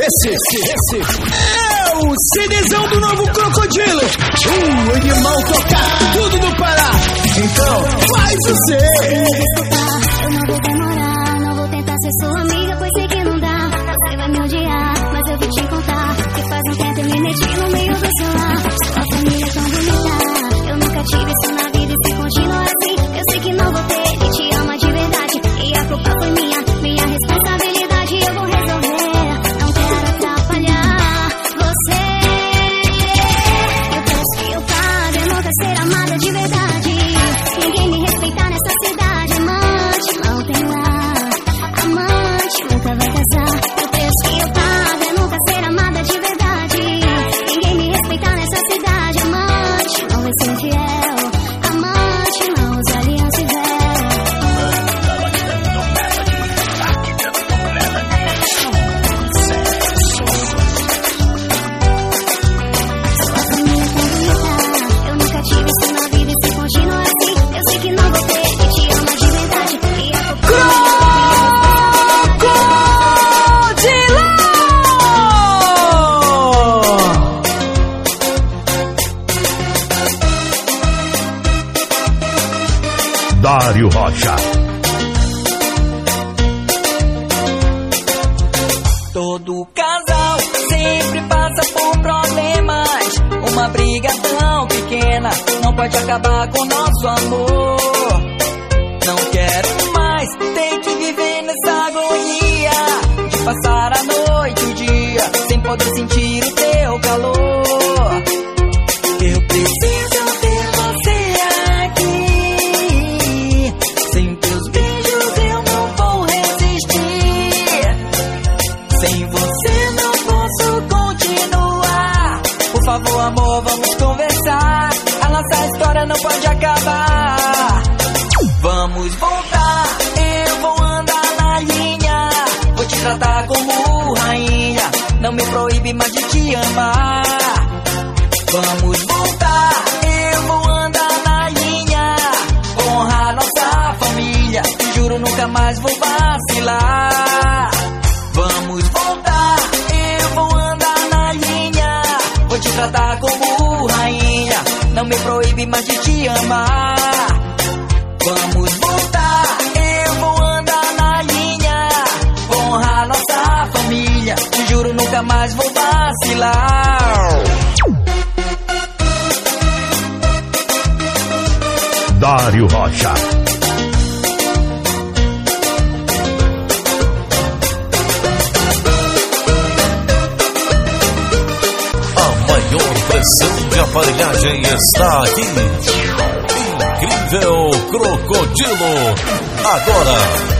Esse, esse, esse é o CDzão do novo Crocodilo. Um animal tocar tudo do Pará. Então, faz o seu. Eu não vou demorar, não vou tentar ser sua amiga, pois sei que não dá. Você vai me odiar, mas eu vou te contar. Que faz um no meio do seu lar. Sua família é tão. Eu nunca tive isso Rocha. Todo casal sempre passa por problemas. Uma briga tão pequena não pode acabar com nosso amor. Não quero mais ter que viver nessa agonia de passar a noite e o dia sem poder sentir o teu calor. Eu preciso Vamos voltar, eu vou andar na linha. Honrar nossa família. Juro nunca mais vou vacilar. Vamos voltar, eu vou andar na linha. Vou te tratar como rainha. Não me proíbe mais de te amar. Vamos voltar, Dário Rocha. A maior pressão de aparelhagem está aqui. Incrível Crocodilo. Agora.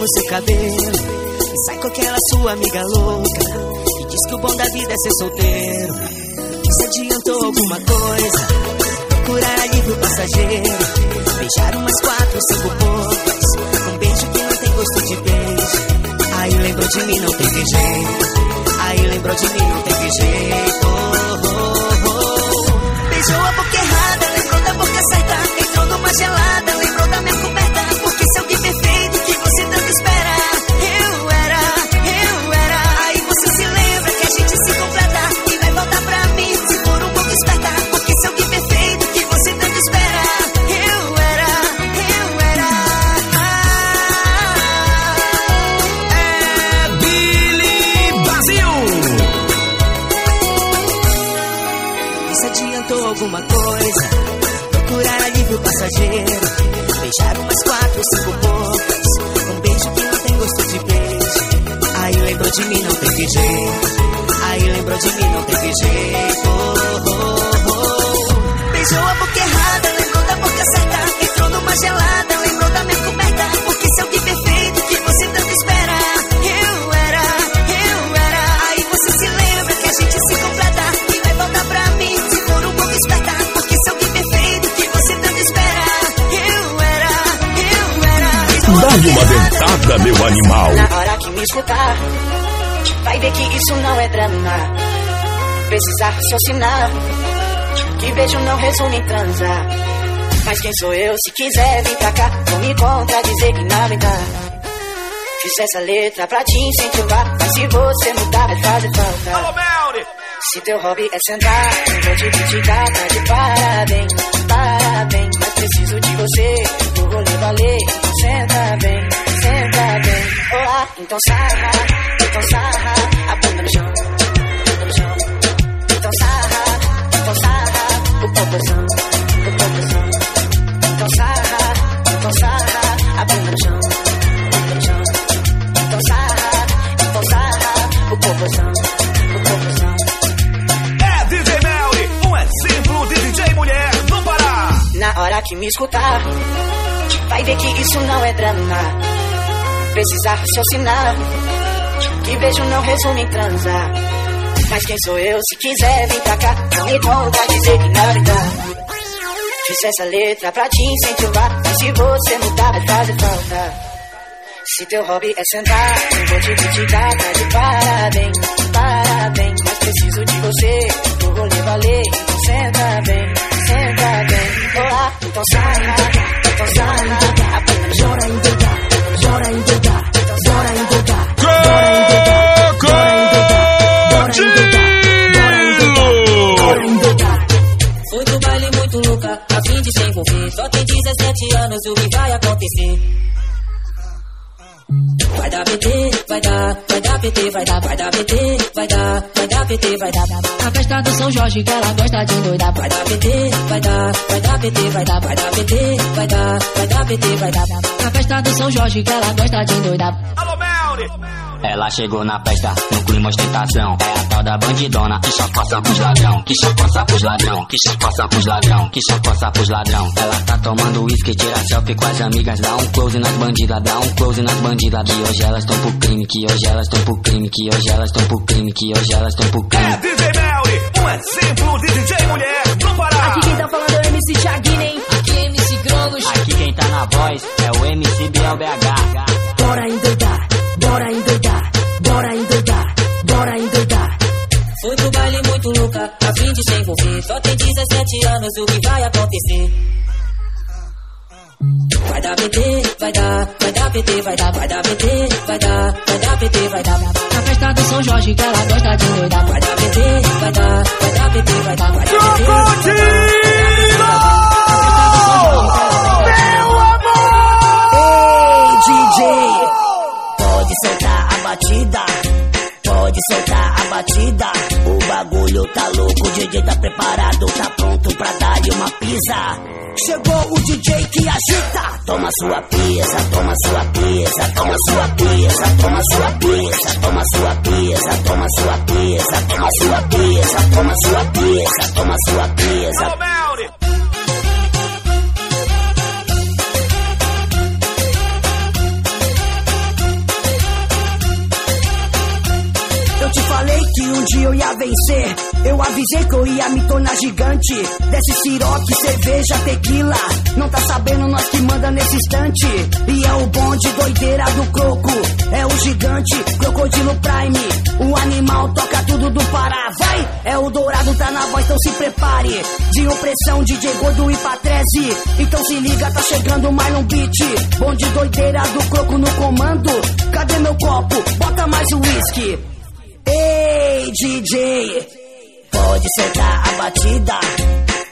Arruma o seu cabelo. E sai com aquela sua amiga louca. E diz que o bom da vida é ser solteiro. Se adiantou alguma coisa? Procurar alívio passageiro. Beijar umas quatro, cinco bocas. Um beijo que não tem gosto de beijo. Aí lembrou de mim, não teve jeito. Aí lembrou de mim, não teve jeito. Oh, oh, oh. Beijou a boca errada, lembrou da boca certa. Entrou numa gelada, Dá-lhe uma dentada, meu animal. Na hora que me escutar, vai ver que isso não é drama. Precisa raciocinar, que beijo não resume em transar. Mas quem sou eu? Se quiser, vem pra cá, não me contradizer que nada dá. Fiz essa letra pra te incentivar, mas se você mudar, vai fazer falta. Se teu hobby é sentar, eu vou te criticar, tá de parabéns, parabéns. Mas preciso de você, o rolê valer. Então senta bem, senta bem. Olá, então sarra, então sarra, sarra, o popozão, o popozão. Então sarra, então sarra, a bunda no chão, bunda no. Então sarra, então sarra, o popozão, o popozão. É DJ Melly, um exemplo de DJ mulher no Pará. Na hora que me escutar, vai ver que isso não é drama. Precisa raciocinar, que beijo não resume em transar. Mas quem sou eu? Se quiser, vem pra cá, não me conta dizer que nada dá. Fiz essa letra pra te incentivar, mas se você mudar, vai fazer falta. Se teu hobby é sentar, eu vou te criticar, tá de parabéns, parabéns. Mas preciso de você, o rolê valer. Então senta bem, senta bem. Olá, então sarra, então sarra, a bunda PT, vai dar, vai dar PT, vai dar, vai dar PT, vai dar. A festa do São Jorge que ela gosta de endoidar. Vai dar PT, vai dar, vai dar PT, vai dar, vai dar PT, vai dar, vai dar PT, vai dar. A festa do São Jorge que ela gosta de endoidar. Alô, Melly. Ela chegou na festa, no clima ostentação. É a tal da bandidona que chacoça pros ladrão, que chacoça pros ladrão, que chacoça pros ladrão, que chacoça pros ladrão. Ela tá tomando uísque, tira selfie com as amigas, dá um close nas bandidas, dá um close nas bandidas. Que hoje elas tão pro crime, que hoje elas tão pro crime, que hoje elas tão pro crime, que hoje elas tão pro É crime. DJ Melly, um exemplo de DJ mulher no Pará. Aqui quem tá falando é o MC Thiaguinho, Aqui é MC Grongos. Aqui quem tá na voz é o MC Biel BH. Bora endoidar, Só tem 17 anos, o que vai acontecer? Vai dar PT, vai dar, vai dar PT, vai dar, vai dar PT, vai dar, vai dar PT, vai dar. Na festa do São Jorge que ela gosta de endoidar. Vai dar PT, vai dar, vai dar PT, vai dar, vai dar PT. Chegou o DJ que agita. Toma sua pizza, toma sua pizza, toma sua pizza, toma sua pizza, toma sua pizza, toma sua pizza, toma sua pizza, toma sua pizza, toma sua pizza. Eu te falei que um dia eu ia vencer. Eu avisei que eu ia me tornar gigante. Desce siroque, cerveja, tequila. Não tá sabendo nós que manda nesse instante. E é o bonde doideira do croco. É o gigante, crocodilo prime. O animal toca tudo do Pará. Vai! É o dourado, tá na voz, então se prepare. De opressão, DJ Gordo e Patrese. Então se liga, tá chegando mais um beat. Bonde doideira do croco no comando. Cadê meu copo? Bota mais o whisky. Ei, DJ, pode sentar a batida.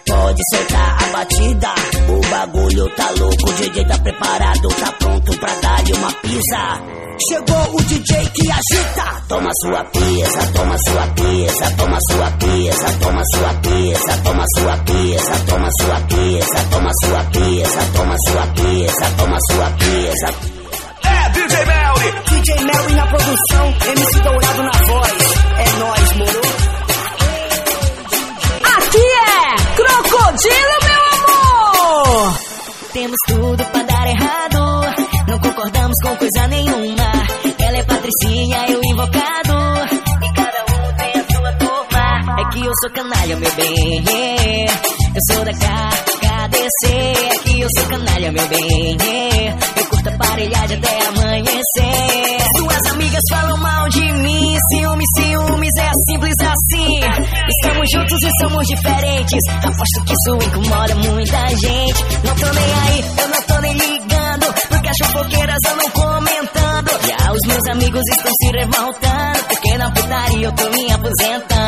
Pode soltar a batida, o bagulho tá louco, o DJ tá preparado, tá pronto pra dar-lhe uma pisa. Chegou o DJ que agita, toma sua pisa, toma sua pisa, toma sua pisa, toma sua pisa, toma sua pisa, toma sua pisa, toma sua pisa, toma sua pisa, toma sua pisa. É DJ Melly! DJ Melly na produção, MC Dourado na voz. É nóis, moro? Crocodilo, meu amor! Temos tudo pra dar errado. Não concordamos com coisa nenhuma. Ela é patricinha, eu invocado. E cada um tem a sua turma. É que eu sou canalha, meu bem. Eu sou da KDC. É que eu sou canalha, meu bem. Eu curto aparelhagem até amanhecer. Falam mal de mim. Ciúmes, ciúmes, é simples assim. Estamos juntos e somos diferentes. Aposto que isso incomoda muita gente. Não tô nem aí, eu não tô nem ligando. Porque as fofoqueiras andam comentando. Já os meus amigos estão se revoltando. Porque na putaria eu tô me aposentando.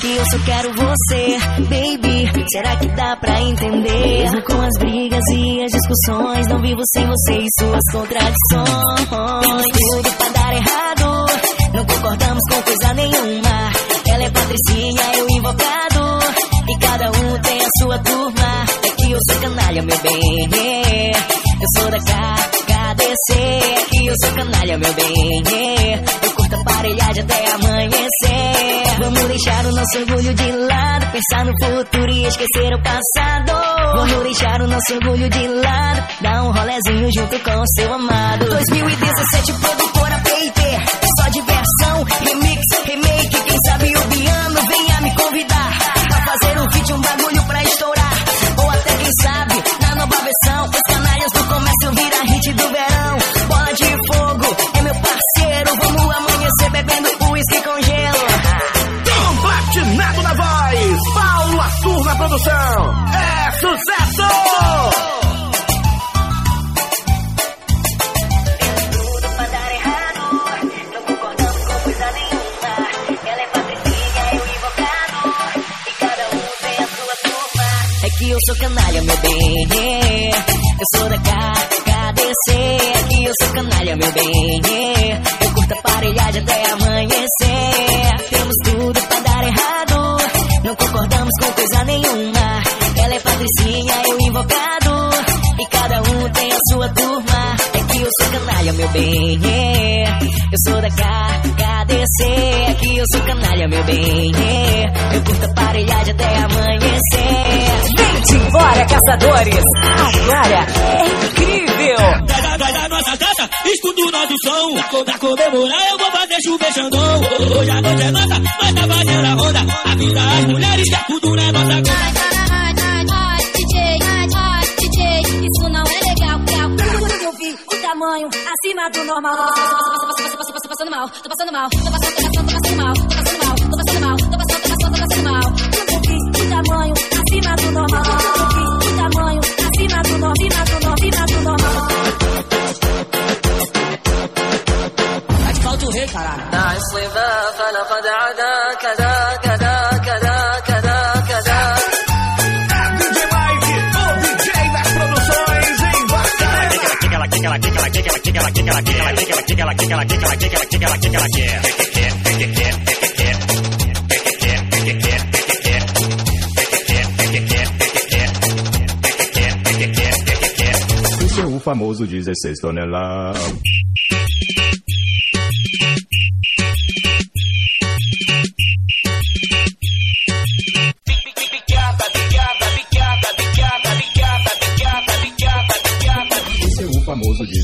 Que eu só quero você, baby. Será que dá pra entender? Mesmo com as brigas e as discussões, não vivo sem você e suas contradições. Tudo pra dar errado. Não concordamos com coisa nenhuma. Ela é patricinha, eu invocado. E cada um tem a sua turma. É que eu sou canalha, meu bem. Eu sou da KDC. É que eu sou canalha, meu bem. Eu aparelhagem até amanhecer. Vamos deixar o nosso orgulho de lado. Pensar no futuro e esquecer o passado. Vamos deixar o nosso orgulho de lado. Dar um rolezinho junto com o seu amado. 2017, produtora PIT. Só diversão, remix, remake. Quem sabe o que eu sou canalha, meu bem. Eu sou da KDC. Que eu sou canalha, meu bem. Eu curto aparelhagem até amanhecer. Temos tudo pra dar errado. Não concordamos com coisa nenhuma. Ela é patricinha, eu invocado. E cada um tem a sua turma. É que eu sou canalha, meu bem. Eu sou da KDC. É que eu sou canalha, meu bem. Eu curto aparelhagem até amanhecer. Vem-te embora, caçadores! Agora é incrível! Vai dar, vai dar nossa taça, escuta o nosso som. Pra comemorar eu vou fazer chover Xandão. Hoje a noite é nossa, nós tá fazendo a ronda. Avisa as mulheres que tudo é nossa. Ai, ai, ai, ai, DJ, ai, ai, DJ, isso não é legal, legal. Quando eu vi o tamanho acima do normal. Tô passando mal, tô passando mal, tô passando, tô passando mal, tô ela quer, que quer, que quer, que quer, que quer. Esse é o famoso 16 toneladas. É famoso diz